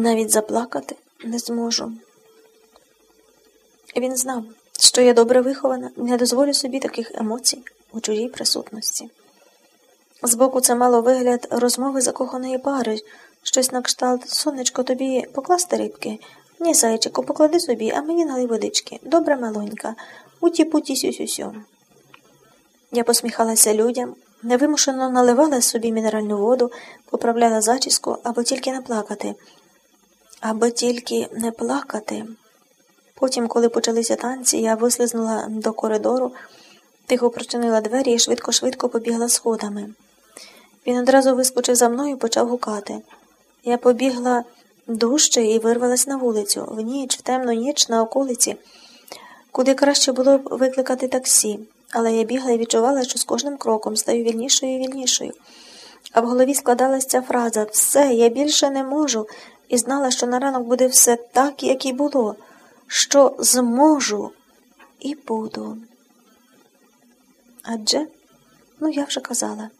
Навіть заплакати не зможу. Він знав, що я добре вихована, не дозволю собі таких емоцій у чужій присутності. Збоку це мало вигляд розмови закоханої пари, щось на кшталт сонечко тобі покласти рибки. Ні, зайчику, поклади собі, а мені налий водички. Добра малонька, уті путі сю-сю-сю. Я посміхалася людям, невимушено наливала собі мінеральну воду, поправляла зачіску або тільки не плакати, аби тільки не плакати. Потім, коли почалися танці, я вислизнула до коридору, тихо прочинила двері і швидко-швидко побігла сходами. Він одразу вискочив за мною і почав гукати. Я побігла дужче і вирвалась на вулицю, в ніч, в темну ніч на околиці, куди краще було б викликати таксі, але я бігла і відчувала, що з кожним кроком стаю вільнішою і вільнішою. А в голові складалася ця фраза Все, я більше не можу, і знала, що на ранок буде все так, як і було, що зможу і буду. Адже, ну я вже казала,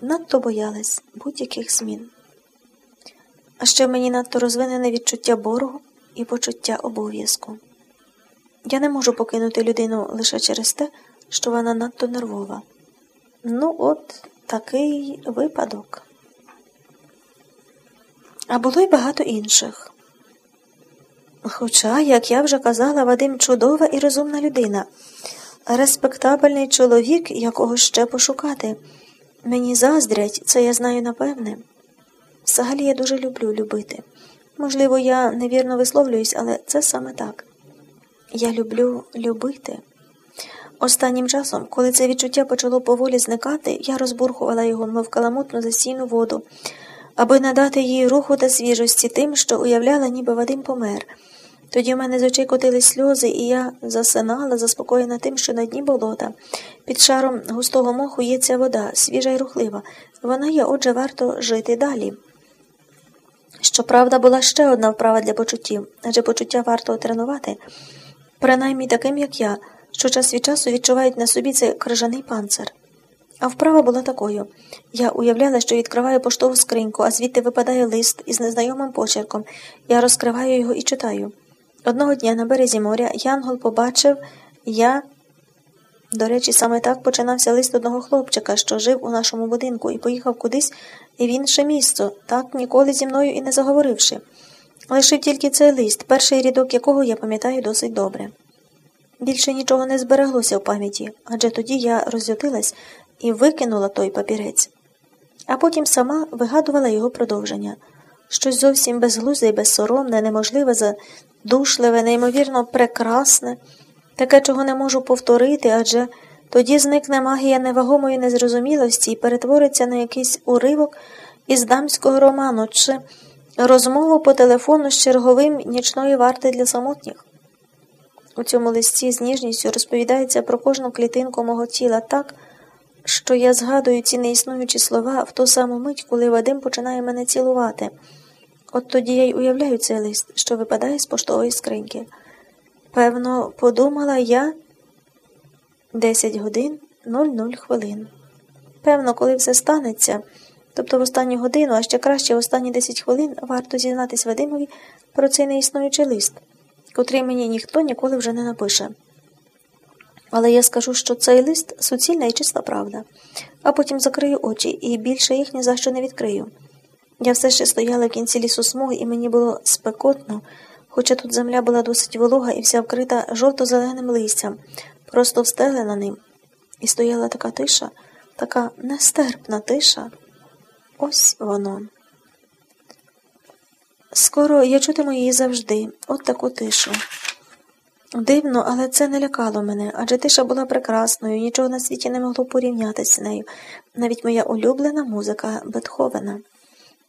надто боялась будь-яких змін. А ще в мені надто розвинене відчуття боргу і почуття обов'язку. Я не можу покинути людину лише через те, що вона надто нервова. Ну, от такий випадок. А було й багато інших. Хоча, як я вже казала, Вадим чудова і розумна людина, респектабельний чоловік, якого ще пошукати. Мені заздрять, це я знаю напевне. Взагалі я дуже люблю любити. Можливо, я невірно висловлююсь, але це саме так. Я люблю любити. Останнім часом, коли це відчуття почало поволі зникати, я розбурхувала його, мов каламутну засійну воду, аби надати їй руху та свіжості тим, що уявляла, ніби Вадим помер. Тоді в мене з очей котились сльози, і я засинала, заспокоєна тим, що на дні болота. Під шаром густого моху є ця вода, свіжа й рухлива. Вона є, отже, варто жити далі. Щоправда, була ще одна вправа для почуттів, адже почуття варто тренувати, принаймні таким, як я, що час від часу відчувають на собі цей крижаний панцир. А вправа була такою я уявляла, що відкриваю поштову скриньку, а звідти випадає лист із незнайомим почерком. Я розкриваю його і читаю. Одного дня на березі моря Янгол побачив, я. До речі, саме так починався лист одного хлопчика, що жив у нашому будинку, і поїхав кудись в інше місце, так ніколи зі мною і не заговоривши. Лишив тільки цей лист, перший рядок якого я пам'ятаю досить добре. Більше нічого не збереглося в пам'яті, адже тоді я розлютилась і викинула той папірець, а потім сама вигадувала його продовження. Щось зовсім безглузде і безсоромне, неможливе, задушливе, неймовірно прекрасне, таке, чого не можу повторити, адже тоді зникне магія невагомої незрозумілості і перетвориться на якийсь уривок із дамського роману чи розмову по телефону з черговим нічної варти для самотніх. У цьому листі з ніжністю розповідається про кожну клітинку мого тіла так, що я згадую ці неіснуючі слова в ту саму мить, коли Вадим починає мене цілувати. От тоді я й уявляю цей лист, що випадає з поштової скриньки. Певно, подумала я 10 годин 00 хвилин. Певно, коли все станеться, тобто в останню годину, а ще краще в останні 10 хвилин варто зізнатись Вадимові про цей неіснуючий лист, котрий мені ніхто ніколи вже не напише. Але я скажу, що цей лист суцільна і чиста правда, а потім закрию очі і більше їх ні за що не відкрию. Я все ще стояла в кінці лісу смуги, і мені було спекотно, хоча тут земля була досить волога і вся вкрита жовто-зеленим листям, просто встелена ним. І стояла така тиша, така нестерпна тиша. Ось воно. Скоро я чутиму її завжди, от таку тишу. Дивно, але це не лякало мене, адже тиша була прекрасною, нічого на світі не могло порівнятися з нею, навіть моя улюблена музика Бетховена.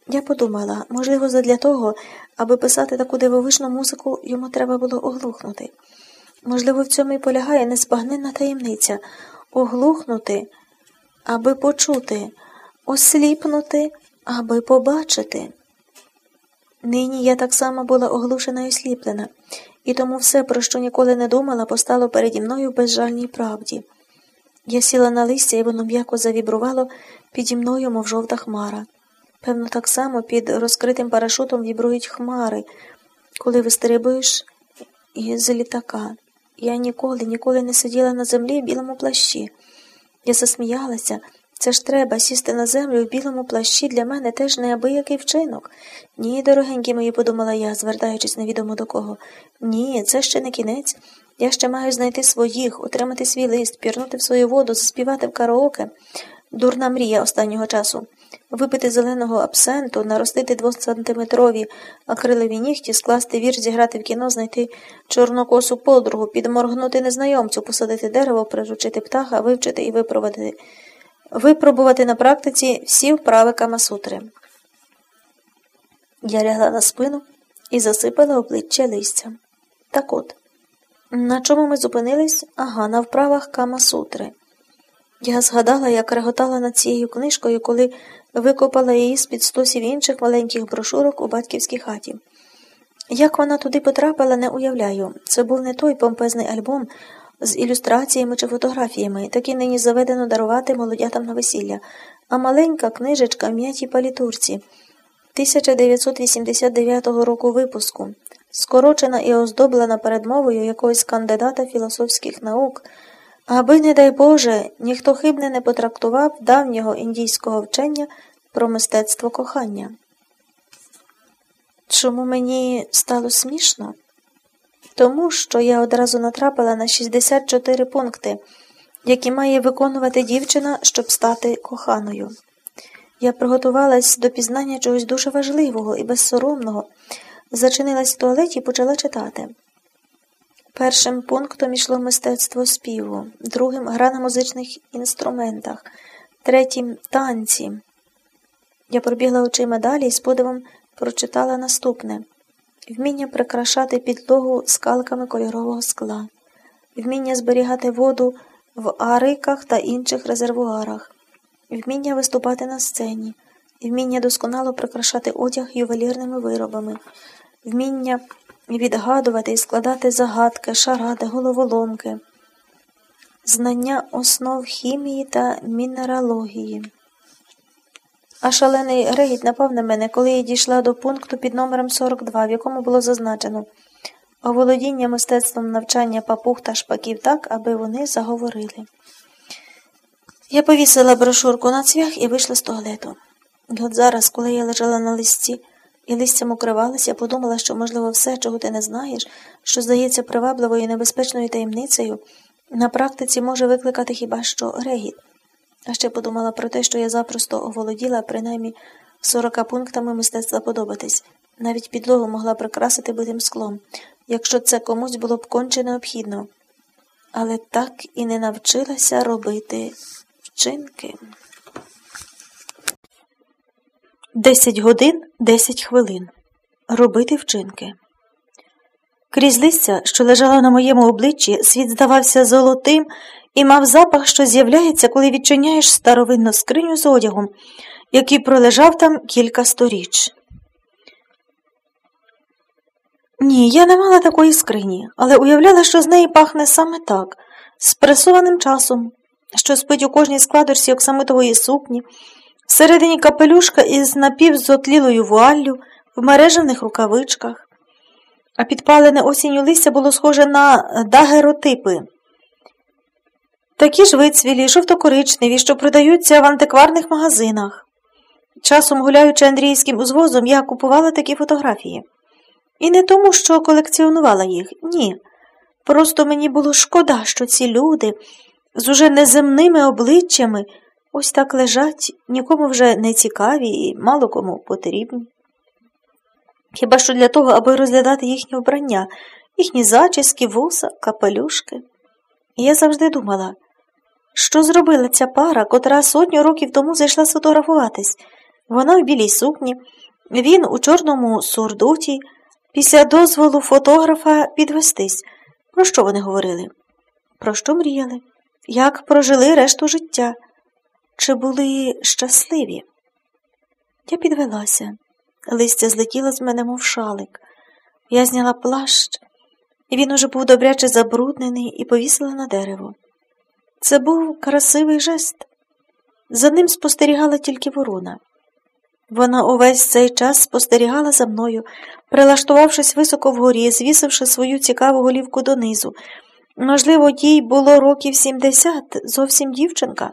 Я подумала, можливо, задля того, аби писати таку дивовижну музику, йому треба було оглухнути. Можливо, в цьому і полягає незбагненна таємниця оглухнути, аби почути, осліпнути, аби побачити. Нині я так само була оглушена і осліплена, і тому все, про що ніколи не думала, постало переді мною в безжальній правді. Я сіла на листя, і воно м'яко завібрувало піді мною, мов жовта хмара. Певно, так само під розкритим парашутом вібрують хмари, коли вистрибуєш із літака. Я ніколи, ніколи не сиділа на землі в білому плащі. Я засміялася. Це ж треба сісти на землю в білому плащі для мене теж неабиякий вчинок. Ні, дорогенькі мої, подумала я, звертаючись невідомо до кого. Ні, це ще не кінець. Я ще маю знайти своїх, отримати свій лист, пірнути в свою воду, заспівати в караоке. Дурна мрія останнього часу. Випити зеленого абсенту, наростити двосантиметрові акрилові нігті, скласти вірш, зіграти в кіно, знайти чорнокосу подругу, підморгнути незнайомцю, посадити дерево, приручити птаха, вивчити і випробувати, випробувати на практиці всі вправи Камасутри. Я лягла на спину і засипала обличчя листям. Так от, на чому ми зупинились? Ага, на вправах Камасутри. Я згадала, як реготала над цією книжкою, коли викопала її з під стосів інших маленьких брошурок у батьківській хаті. Як вона туди потрапила, не уявляю. Це був не той помпезний альбом з ілюстраціями чи фотографіями, такий нині заведено дарувати молодятам на весілля, а маленька книжечка м'ятій палітурці 1989 року випуску, скорочена і оздоблена передмовою якогось кандидата філософських наук. Аби, не дай Боже, ніхто хибне не потрактував давнього індійського вчення про мистецтво кохання. Чому мені стало смішно? Тому що я одразу натрапила на 64 пункти, які має виконувати дівчина, щоб стати коханою. Я приготувалась до пізнання чогось дуже важливого і безсоромного, зачинилась в туалеті і почала читати. Першим пунктом ішло мистецтво співу, другим гра на музичних інструментах, третім танці. Я пробігла очима далі і з подивом прочитала наступне вміння прикрашати підлогу скалками кольорового скла, вміння зберігати воду в ариках та інших резервуарах, вміння виступати на сцені, вміння досконало прикрашати одяг ювелірними виробами, вміння відгадувати і складати загадки, шаради, головоломки, знання основ хімії та мінералогії. А шалений регіт напав на мене, коли я дійшла до пункту під номером 42, в якому було зазначено оволодіння мистецтвом навчання папуг та шпаків так, аби вони заговорили. Я повісила брошурку на цвях і вийшла з туалету. І от зараз, коли я лежала на листі, і листям укривалася, я подумала, що, можливо, все, чого ти не знаєш, що здається привабливою і небезпечною таємницею, на практиці може викликати хіба що регіт. А ще подумала про те, що я запросто оволоділа принаймні сорока пунктами мистецтва подобатись. Навіть підлогу могла прикрасити битим склом, якщо це комусь було б конче необхідно. Але так і не навчилася робити вчинки. Десять годин десять хвилин. Робити вчинки. Крізь листя, що лежала на моєму обличчі, світ здавався золотим і мав запах, що з'являється, коли відчиняєш старовинну скриню з одягом, який пролежав там кілька сторіч. Ні, я не мала такої скрині, але уявляла, що з неї пахне саме так, спресованим часом, що спить у кожній складочці оксамитової сукні. Всередині капелюшка із напівзотлілою вуаллю, в мережаних рукавичках, а підпалене осінню листя було схоже на дагеротипи. Такі ж вицвілі, жовто-коричневі, що продаються в антикварних магазинах. Часом, гуляючи Андріївським узвозом, я купувала такі фотографії. І не тому, що колекціонувала їх, ні. Просто мені було шкода, що ці люди з уже неземними обличчями. Ось так лежать, нікому вже не цікаві і мало кому потрібні. Хіба що для того, аби розглядати їхнє вбрання, їхні зачіски, вуса, капелюшки. І я завжди думала, що зробила ця пара, котра сотню років тому зайшла сфотографуватись. Вона в білій сукні, він у чорному сурдуті, після дозволу фотографа підвестись. Про що вони говорили? Про що мріяли? Як прожили решту життя? Чи були щасливі? Я підвелася. Листя злетіло з мене, мов шалик. Я зняла плащ, і він уже був добряче забруднений і повісила на дерево. Це був красивий жест. За ним спостерігала тільки ворона. Вона увесь цей час спостерігала за мною, прилаштувавшись високо вгорі, звісивши свою цікаву голівку донизу. Можливо, їй було років сімдесят, зовсім дівчинка.